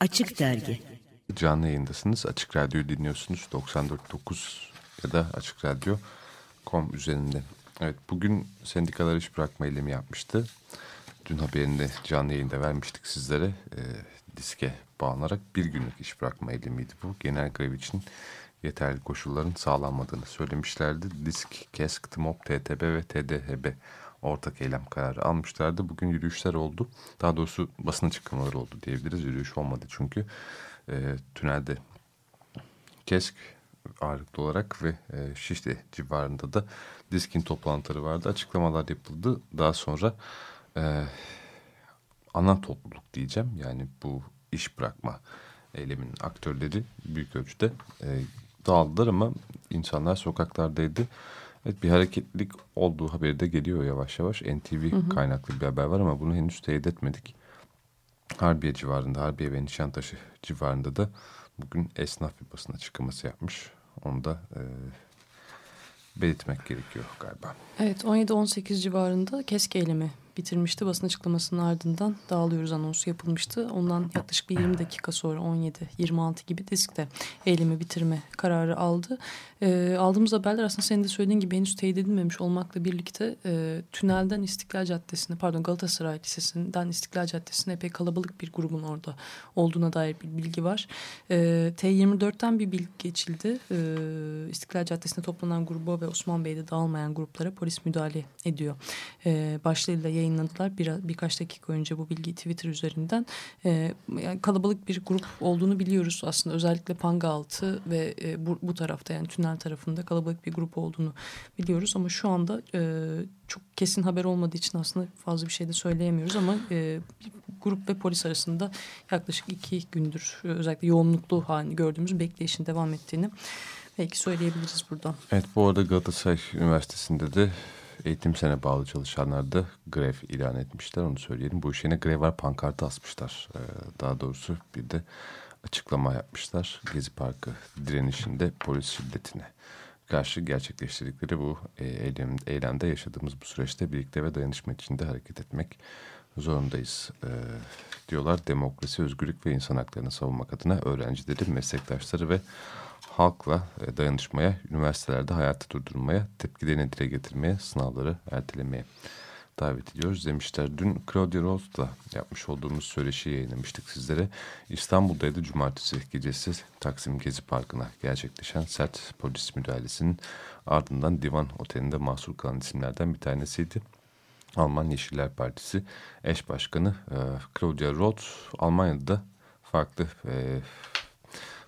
Açık Dergi Canlı yayındasınız. Açık Radyo'yu dinliyorsunuz. 94.9 ya da Açık Radyo.com üzerinde. Evet bugün sendikalar iş bırakma eylemi yapmıştı. Dün haberini canlı yayında vermiştik sizlere. E, diske bağlanarak bir günlük iş bırakma eylemiydi bu. Genel grev için yeterli koşulların sağlanmadığını söylemişlerdi. Disk, KESK, TMOP, TTB ve TDHB ortak eylem kararı almışlardı. Bugün yürüyüşler oldu. Daha doğrusu basın açıklamaları oldu diyebiliriz. Yürüyüş olmadı çünkü e, tünelde KESK ağırlıklı olarak ve e, Şişli civarında da diskin toplantıları vardı. Açıklamalar yapıldı. Daha sonra e, ana topluluk diyeceğim. Yani bu iş bırakma eyleminin aktörleri büyük ölçüde e, dağıldılar ama insanlar sokaklardaydı. Evet bir hareketlilik olduğu haberi de geliyor yavaş yavaş. NTV hı hı. kaynaklı bir haber var ama bunu henüz teyit etmedik. Harbiye civarında, Harbiye ve Nişantaşı civarında da bugün esnaf bir basın açıklaması yapmış. Onu da e, belirtmek gerekiyor galiba. Evet 17-18 civarında keski eylemi bitirmişti. Basın açıklamasının ardından dağılıyoruz anonsu yapılmıştı. Ondan yaklaşık bir 20 dakika sonra 17-26 gibi diskte eylemi bitirme kararı aldı. E, aldığımız haberler aslında senin de söylediğin gibi henüz teyit edilmemiş olmakla birlikte e, tünelden İstiklal Caddesi'ne pardon Galatasaray Lisesi'nden İstiklal Caddesi'ne epey kalabalık bir grubun orada olduğuna dair bir bilgi var. E, T24'ten bir bilgi geçildi. E, İstiklal Caddesi'ne toplanan gruba ve Osman Bey'de dağılmayan gruplara polis müdahale ediyor. E, başlığıyla yayın yayınladılar. Bir, birkaç dakika önce bu bilgiyi Twitter üzerinden. E, yani kalabalık bir grup olduğunu biliyoruz aslında. Özellikle Pangaltı ve e, bu, bu tarafta yani tünel tarafında kalabalık bir grup olduğunu biliyoruz. Ama şu anda e, çok kesin haber olmadığı için aslında fazla bir şey de söyleyemiyoruz. Ama e, grup ve polis arasında yaklaşık iki gündür özellikle yoğunluklu halini gördüğümüz bekleyişin devam ettiğini belki söyleyebiliriz buradan. Evet bu arada Galatasaray Üniversitesi'nde de eğitim sene bağlı çalışanlar da grev ilan etmişler onu söyleyelim. Bu işine grev var pankartı asmışlar. Ee, daha doğrusu bir de açıklama yapmışlar. Gezi Parkı direnişinde polis şiddetine karşı gerçekleştirdikleri bu e, eylem, eylemde yaşadığımız bu süreçte birlikte ve dayanışma içinde hareket etmek zorundayız e, diyorlar. Demokrasi, özgürlük ve insan haklarını savunmak adına öğrencileri, meslektaşları ve halkla e, dayanışmaya, üniversitelerde hayatı durdurmaya, tepkilerini dile getirmeye, sınavları ertelemeye davet ediyoruz demişler. Dün Claudia Rose'la yapmış olduğumuz söyleşi yayınlamıştık sizlere. İstanbul'daydı cumartesi gecesi Taksim Gezi Parkı'na gerçekleşen sert polis müdahalesinin ardından Divan Oteli'nde mahsur kalan isimlerden bir tanesiydi. Alman Yeşiller Partisi eş başkanı e, Claudia Roth Almanya'da farklı e,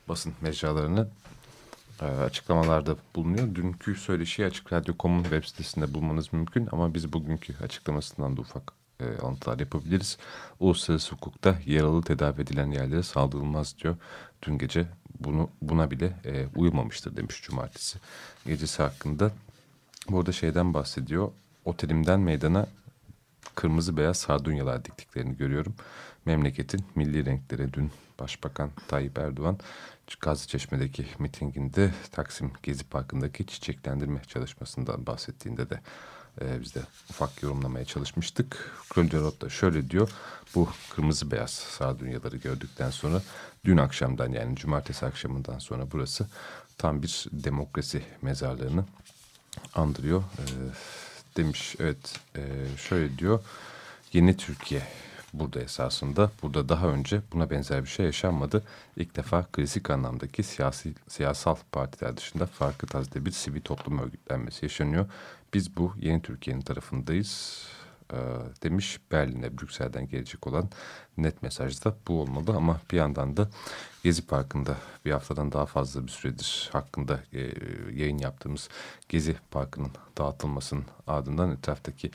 basın mecralarını e, açıklamalarda bulunuyor. Dünkü söyleşiyi Açık Radyo.com'un web sitesinde bulmanız mümkün ama biz bugünkü açıklamasından da ufak e, alıntılar yapabiliriz. Uluslararası hukukta yaralı tedavi edilen yerlere saldırılmaz diyor. Dün gece bunu buna bile e, uyulmamıştır demiş cumartesi gecesi hakkında. Burada şeyden bahsediyor. Otelimden meydana kırmızı beyaz sardunyalar diktiklerini görüyorum. Memleketin milli renkleri dün Başbakan Tayyip Erdoğan Çeşme'deki mitinginde Taksim Gezi Parkı'ndaki çiçeklendirme çalışmasından bahsettiğinde de e, biz de ufak yorumlamaya çalışmıştık. Kraliçe da şöyle diyor. Bu kırmızı beyaz sardunyaları gördükten sonra dün akşamdan yani cumartesi akşamından sonra burası tam bir demokrasi mezarlığını andırıyor. E, demiş evet e, şöyle diyor. Yeni Türkiye burada esasında. Burada daha önce buna benzer bir şey yaşanmadı. İlk defa klasik anlamdaki siyasi siyasal partiler dışında farklı tarzda bir sivil toplum örgütlenmesi yaşanıyor. Biz bu yeni Türkiye'nin tarafındayız demiş Berlin'e Brüksel'den gelecek olan net mesajda bu olmalı ama bir yandan da Gezi Parkı'nda bir haftadan daha fazla bir süredir hakkında yayın yaptığımız Gezi Parkı'nın dağıtılmasının ardından etraftaki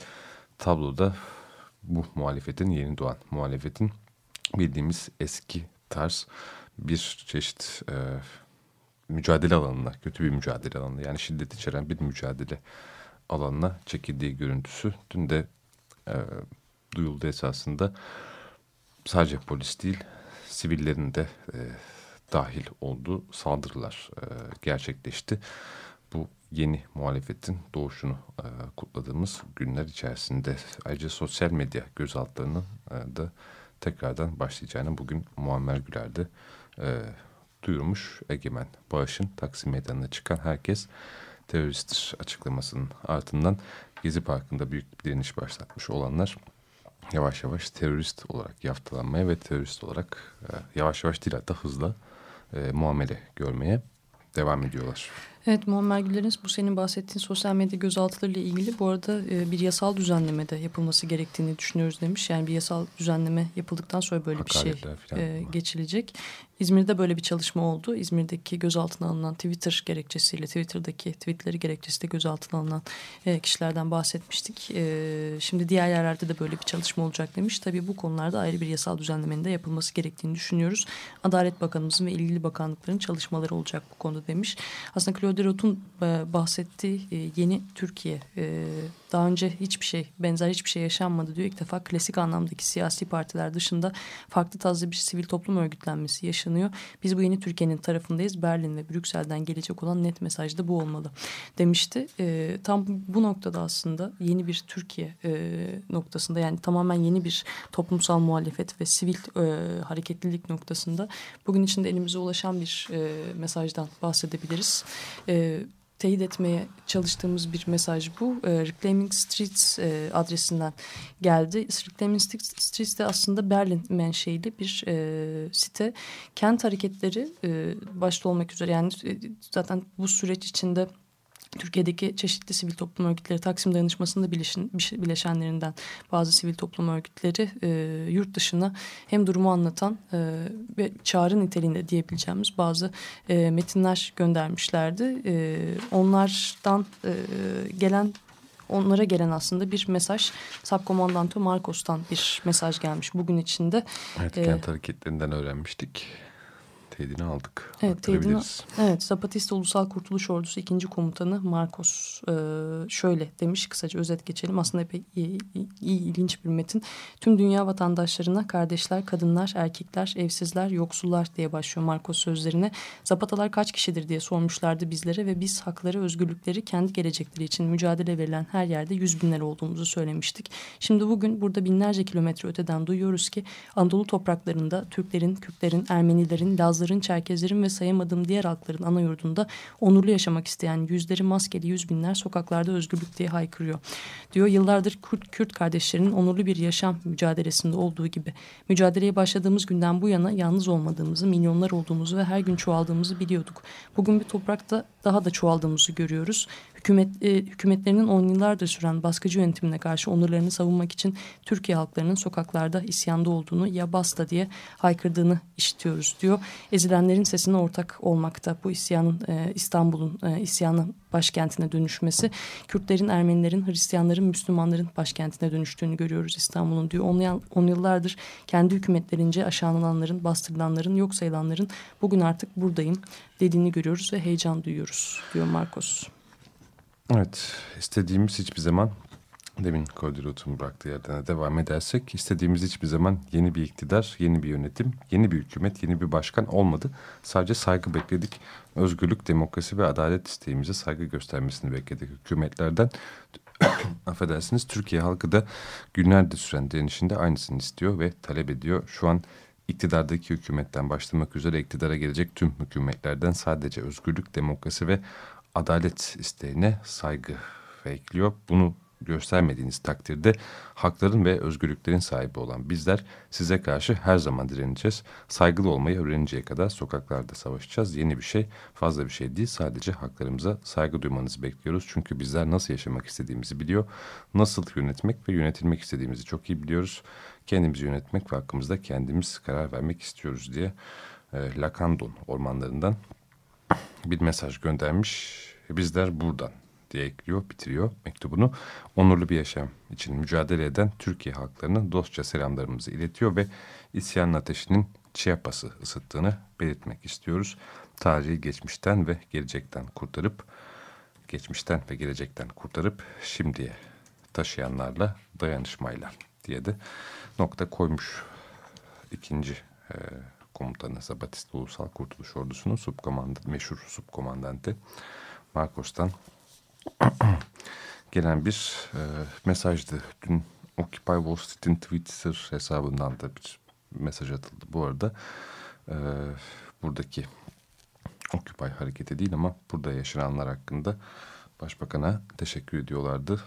tabloda bu muhalefetin yeni doğan muhalefetin bildiğimiz eski tarz bir çeşit e, mücadele alanına, kötü bir mücadele alanına yani şiddet içeren bir mücadele alanına çekildiği görüntüsü dün de e, duyuldu esasında. Sadece polis değil, sivillerin de e, dahil olduğu saldırılar e, gerçekleşti. Bu yeni muhalefetin doğuşunu e, kutladığımız günler içerisinde ayrıca sosyal medya gözaltlarının e, da tekrardan başlayacağını bugün Muammer Güler'de e, duyurmuş. Egemen Bağış'ın Taksim Meydanı'na çıkan herkes terörist açıklamasının ardından Gezi Parkı'nda büyük bir direniş başlatmış olanlar yavaş yavaş terörist olarak yaftalanmaya ve terörist olarak e, yavaş yavaş değil hatta hızla e, muamele görmeye devam ediyorlar. Evet Muammer Güler'in bu senin bahsettiğin sosyal medya gözaltılarıyla ilgili bu arada e, bir yasal düzenleme de yapılması gerektiğini düşünüyoruz demiş. Yani bir yasal düzenleme yapıldıktan sonra böyle bir şey e, geçilecek. İzmir'de böyle bir çalışma oldu. İzmir'deki gözaltına alınan Twitter gerekçesiyle, Twitter'daki tweetleri gerekçesiyle gözaltına alınan e, kişilerden bahsetmiştik. E, şimdi diğer yerlerde de böyle bir çalışma olacak demiş. Tabii bu konularda ayrı bir yasal düzenlemenin de yapılması gerektiğini düşünüyoruz. Adalet Bakanımızın ve ilgili bakanlıkların çalışmaları olacak bu konuda demiş. Aslında Claude Rodot'un e, bahsettiği e, yeni Türkiye, e, daha önce hiçbir şey, benzer hiçbir şey yaşanmadı diyor. İlk defa klasik anlamdaki siyasi partiler dışında farklı tarzda bir sivil toplum örgütlenmesi yaşanıyor. Biz bu yeni Türkiye'nin tarafındayız. Berlin ve Brüksel'den gelecek olan net mesaj da bu olmalı demişti. E, tam bu noktada aslında yeni bir Türkiye e, noktasında yani tamamen yeni bir toplumsal muhalefet ve sivil e, hareketlilik noktasında bugün içinde elimize ulaşan bir e, mesajdan bahsedebiliriz. E, teyit etmeye çalıştığımız bir mesaj bu. E, Reclaiming Streets e, adresinden geldi. Reclaiming Streets de aslında Berlin menşeili bir e, site. Kent hareketleri e, başta olmak üzere yani e, zaten bu süreç içinde Türkiye'deki çeşitli sivil toplum örgütleri Taksim Dayanışması'nda bileşin, bileşenlerinden bazı sivil toplum örgütleri e, yurt dışına hem durumu anlatan e, ve çağrı niteliğinde diyebileceğimiz bazı e, metinler göndermişlerdi. E, onlardan e, gelen onlara gelen aslında bir mesaj Subkomandanto Marcos'tan bir mesaj gelmiş bugün içinde. Evet, kent ee, hareketlerinden öğrenmiştik teyidini aldık. Evet, teyidini, evet Zapatista Ulusal Kurtuluş Ordusu 2. Komutanı Marcos e, şöyle demiş kısaca özet geçelim. Aslında epey iyi, iyi, ilginç bir metin. Tüm dünya vatandaşlarına kardeşler, kadınlar, erkekler, evsizler, yoksullar diye başlıyor Marcos sözlerine. Zapatalar kaç kişidir diye sormuşlardı bizlere ve biz hakları, özgürlükleri, kendi gelecekleri için mücadele verilen her yerde yüz binler olduğumuzu söylemiştik. Şimdi bugün burada binlerce kilometre öteden duyuyoruz ki Anadolu topraklarında Türklerin, Kürtlerin, Ermenilerin, Lazların Lazların, Çerkezlerin ve sayamadığım diğer halkların ana yurdunda onurlu yaşamak isteyen yüzleri maskeli yüz binler sokaklarda özgürlük diye haykırıyor. Diyor yıllardır Kürt, Kürt kardeşlerinin onurlu bir yaşam mücadelesinde olduğu gibi. Mücadeleye başladığımız günden bu yana yalnız olmadığımızı, milyonlar olduğumuzu ve her gün çoğaldığımızı biliyorduk. Bugün bir toprakta daha da çoğaldığımızı görüyoruz hükümet, e, hükümetlerinin on yıllardır süren baskıcı yönetimine karşı onurlarını savunmak için Türkiye halklarının sokaklarda isyanda olduğunu ya basta diye haykırdığını işitiyoruz diyor. Ezilenlerin sesine ortak olmakta bu isyanın e, İstanbul'un e, isyanı başkentine dönüşmesi. Kürtlerin, Ermenilerin, Hristiyanların, Müslümanların başkentine dönüştüğünü görüyoruz İstanbul'un diyor. On, on yıllardır kendi hükümetlerince aşağılananların, bastırılanların, yok sayılanların bugün artık buradayım dediğini görüyoruz ve heyecan duyuyoruz diyor Marcos. Evet, istediğimiz hiçbir zaman demin Koldirot'un bıraktığı yerden devam edersek istediğimiz hiçbir zaman yeni bir iktidar, yeni bir yönetim, yeni bir hükümet, yeni bir başkan olmadı. Sadece saygı bekledik. Özgürlük, demokrasi ve adalet isteğimize saygı göstermesini bekledik hükümetlerden. Affedersiniz Türkiye halkı da günlerdir süren direnişinde aynısını istiyor ve talep ediyor. Şu an iktidardaki hükümetten başlamak üzere iktidara gelecek tüm hükümetlerden sadece özgürlük, demokrasi ve adalet isteğine saygı ekliyor. Bunu göstermediğiniz takdirde hakların ve özgürlüklerin sahibi olan bizler size karşı her zaman direneceğiz. Saygılı olmayı öğreninceye kadar sokaklarda savaşacağız. Yeni bir şey, fazla bir şey değil. Sadece haklarımıza saygı duymanızı bekliyoruz. Çünkü bizler nasıl yaşamak istediğimizi biliyor. Nasıl yönetmek ve yönetilmek istediğimizi çok iyi biliyoruz. Kendimizi yönetmek ve hakkımızda kendimiz karar vermek istiyoruz diye e, Lakandon ormanlarından bir mesaj göndermiş. Bizler buradan diye ekliyor, bitiriyor mektubunu. Onurlu bir yaşam için mücadele eden Türkiye halklarına dostça selamlarımızı iletiyor ve isyanın ateşinin Chiapas'ı ısıttığını belirtmek istiyoruz. Tarihi geçmişten ve gelecekten kurtarıp, geçmişten ve gelecekten kurtarıp şimdiye taşıyanlarla dayanışmayla diye de nokta koymuş ikinci e, komutanı Zabatista Ulusal Kurtuluş Ordusu'nun subkomandant, meşhur subkomandante Marcos'tan gelen bir e, mesajdı. Dün Occupy Wall Street'in Twitter hesabından da bir mesaj atıldı. Bu arada e, buradaki Occupy hareketi değil ama burada yaşananlar hakkında başbakana teşekkür ediyorlardı.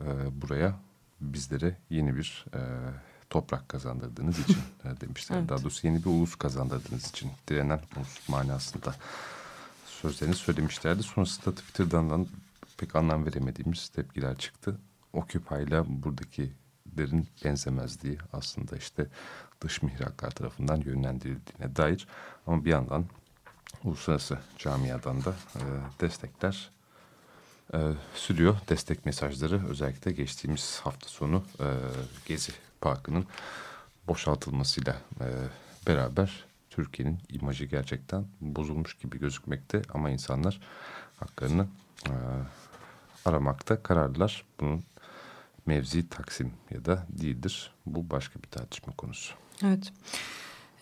E, buraya bizlere yeni bir e, toprak kazandırdığınız için e, demişler. evet. Daha doğrusu yeni bir ulus kazandırdığınız için direnen ulus manasında sözlerini söylemişlerdi. Sonrasında Twitter'dan pek anlam veremediğimiz tepkiler çıktı. Occupy ile buradakilerin benzemezliği aslında işte dış mihraklar tarafından yönlendirildiğine dair ama bir yandan uluslararası camiadan da e, destekler e, sürüyor. Destek mesajları özellikle geçtiğimiz hafta sonu e, Gezi Parkı'nın boşaltılmasıyla e, beraber Türkiye'nin imajı gerçekten bozulmuş gibi gözükmekte ama insanlar haklarını e, aramakta kararlılar. Bunun mevzi taksim ya da değildir. Bu başka bir tartışma konusu. Evet.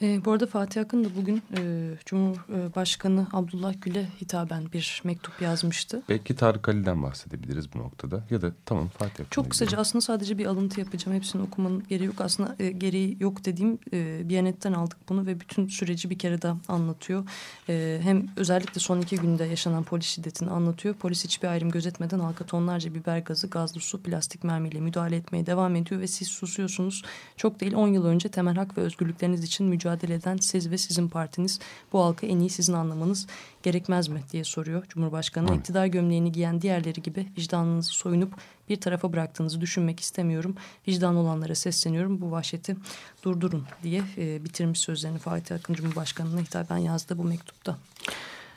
E, bu arada Fatih Akın da bugün e, Cumhurbaşkanı Abdullah Gül'e hitaben bir mektup yazmıştı. Belki Tarık Ali'den bahsedebiliriz bu noktada. Ya da tamam Fatih Akın. Çok kısaca aslında sadece bir alıntı yapacağım. Hepsini okumanın gereği yok. Aslında e, gereği yok dediğim e, Biyanet'ten aldık bunu ve bütün süreci bir kere daha anlatıyor. E, hem özellikle son iki günde yaşanan polis şiddetini anlatıyor. Polis hiçbir ayrım gözetmeden halka tonlarca biber gazı, gazlı su, plastik mermiyle müdahale etmeye devam ediyor ve siz susuyorsunuz. Çok değil 10 yıl önce temel hak ve özgürlükleriniz için mücadele mücadele eden siz ve sizin partiniz bu halkı en iyi sizin anlamanız gerekmez mi diye soruyor Cumhurbaşkanı. Evet. İktidar gömleğini giyen diğerleri gibi vicdanınızı soyunup bir tarafa bıraktığınızı düşünmek istemiyorum. Vicdan olanlara sesleniyorum. Bu vahşeti durdurun diye e, bitirmiş sözlerini Fatih Akın Cumhurbaşkanı'na hitaben yazdı bu mektupta.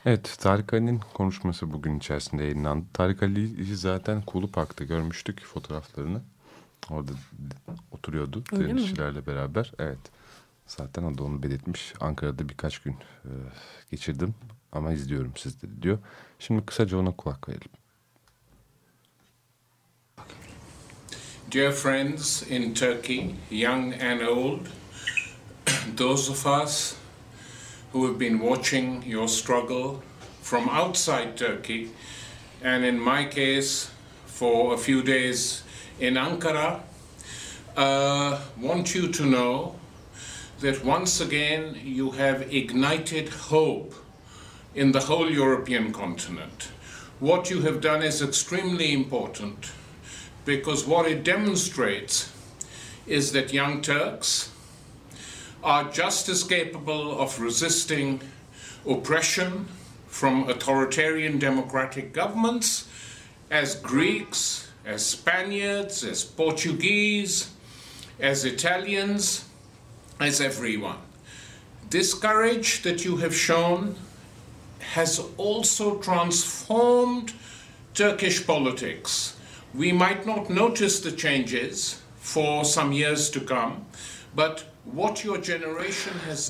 Evet, Tarık Ali'nin konuşması bugün içerisinde yayınlandı. Tarık Ali'yi zaten Kulu Park'ta görmüştük fotoğraflarını. Orada oturuyordu direnişçilerle beraber. Evet. Zaten o da onu belirtmiş. Ankara'da birkaç gün e, geçirdim ama izliyorum sizleri diyor. Şimdi kısaca ona kulak verelim. Dear friends in Turkey, young and old, those of us who have been watching your struggle from outside Turkey, and in my case, for a few days in Ankara, uh, want you to know that once again you have ignited hope in the whole European continent. What you have done is extremely important because what it demonstrates is that young Turks are just as capable of resisting oppression from authoritarian democratic governments as Greeks, as Spaniards, as Portuguese, as Italians, as everyone. This courage that you have shown has also transformed Turkish politics. We might not notice the changes for some years to come, but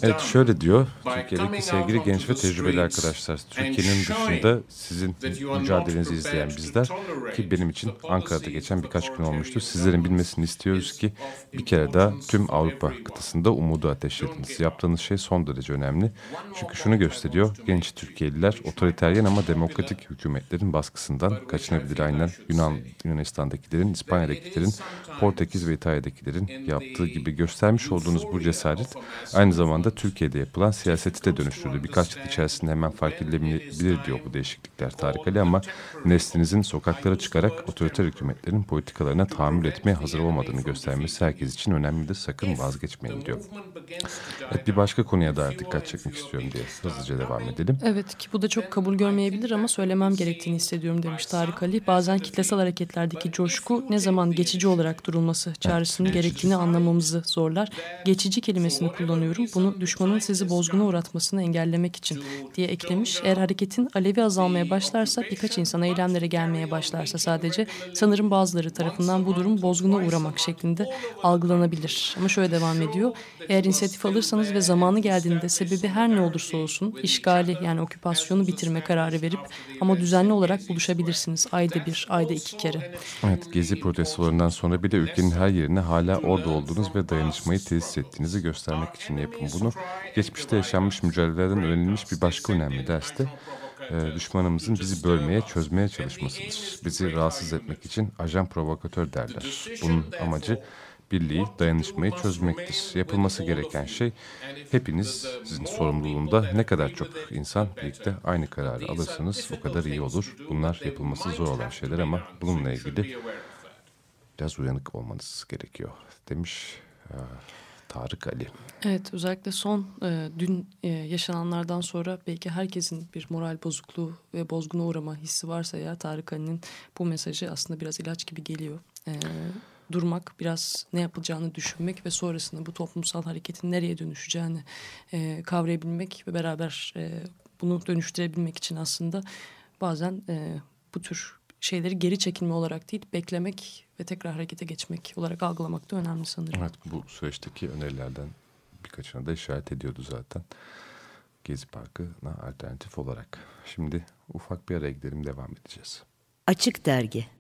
Evet şöyle diyor, Türkiye'deki sevgili genç ve tecrübeli arkadaşlar, Türkiye'nin dışında sizin mücadelenizi izleyen bizler ki benim için Ankara'da geçen birkaç gün olmuştu. Sizlerin bilmesini istiyoruz ki bir kere daha tüm Avrupa kıtasında umudu ateşlediniz. Yaptığınız şey son derece önemli. Çünkü şunu gösteriyor, genç Türkiye'liler otoriteryen ama demokratik hükümetlerin baskısından kaçınabilir. Aynen Yunan, Yunanistan'dakilerin, İspanya'dakilerin, Portekiz ve İtalya'dakilerin yaptığı gibi göstermiş olduğunuz bu cesaret aynı zamanda Türkiye'de yapılan siyaseti de dönüştürdü. Birkaç yıl içerisinde hemen fark edilebilir diyor bu değişiklikler Tarık Ali ama neslinizin sokaklara çıkarak otoriter hükümetlerin politikalarına tahammül etmeye hazır olmadığını göstermesi herkes için önemlidir. Sakın vazgeçmeyin diyor. Evet bir başka konuya daha dikkat çekmek istiyorum diye hızlıca devam edelim. Evet ki bu da çok kabul görmeyebilir ama söylemem gerektiğini hissediyorum demiş Tarık Ali. Bazen kitlesel hareketlerdeki coşku ne zaman geçici olarak durulması çağrısının gerektiğini anlamamızı zorlar. Geç geçici kelimesini kullanıyorum. Bunu düşmanın sizi bozguna uğratmasını engellemek için diye eklemiş. Eğer hareketin alevi azalmaya başlarsa birkaç insan eylemlere gelmeye başlarsa sadece sanırım bazıları tarafından bu durum bozguna uğramak şeklinde algılanabilir. Ama şöyle devam ediyor. Eğer inisiyatif alırsanız ve zamanı geldiğinde sebebi her ne olursa olsun işgali yani oküpasyonu bitirme kararı verip ama düzenli olarak buluşabilirsiniz. Ayda bir, ayda iki kere. Evet, Gezi protestolarından sonra bir de ülkenin her yerine hala orada olduğunuz ve dayanışmayı tesis ettiğinizi göstermek için yapın bunu. Geçmişte yaşanmış mücadelelerden öğrenilmiş bir başka önemli derste e, düşmanımızın bizi bölmeye, çözmeye çalışmasıdır. Bizi rahatsız etmek için ajan provokatör derler. Bunun amacı birliği, dayanışmayı çözmektir. Yapılması gereken şey hepinizin sorumluluğunda ne kadar çok insan birlikte aynı kararı alırsanız o kadar iyi olur. Bunlar yapılması zor olan şeyler ama bununla ilgili biraz uyanık olmanız gerekiyor demiş e, Tarık Ali. Evet özellikle son e, dün e, yaşananlardan sonra belki herkesin bir moral bozukluğu ve bozguna uğrama hissi varsa ya Tarık Ali'nin bu mesajı aslında biraz ilaç gibi geliyor. E, durmak, biraz ne yapılacağını düşünmek ve sonrasında bu toplumsal hareketin nereye dönüşeceğini e, kavrayabilmek ve beraber e, bunu dönüştürebilmek için aslında bazen e, bu tür şeyleri geri çekilme olarak değil beklemek ve tekrar harekete geçmek olarak algılamak da önemli sanırım. Evet bu süreçteki önerilerden birkaçına da işaret ediyordu zaten. Gezi Parkı'na alternatif olarak. Şimdi ufak bir araya gidelim devam edeceğiz. Açık Dergi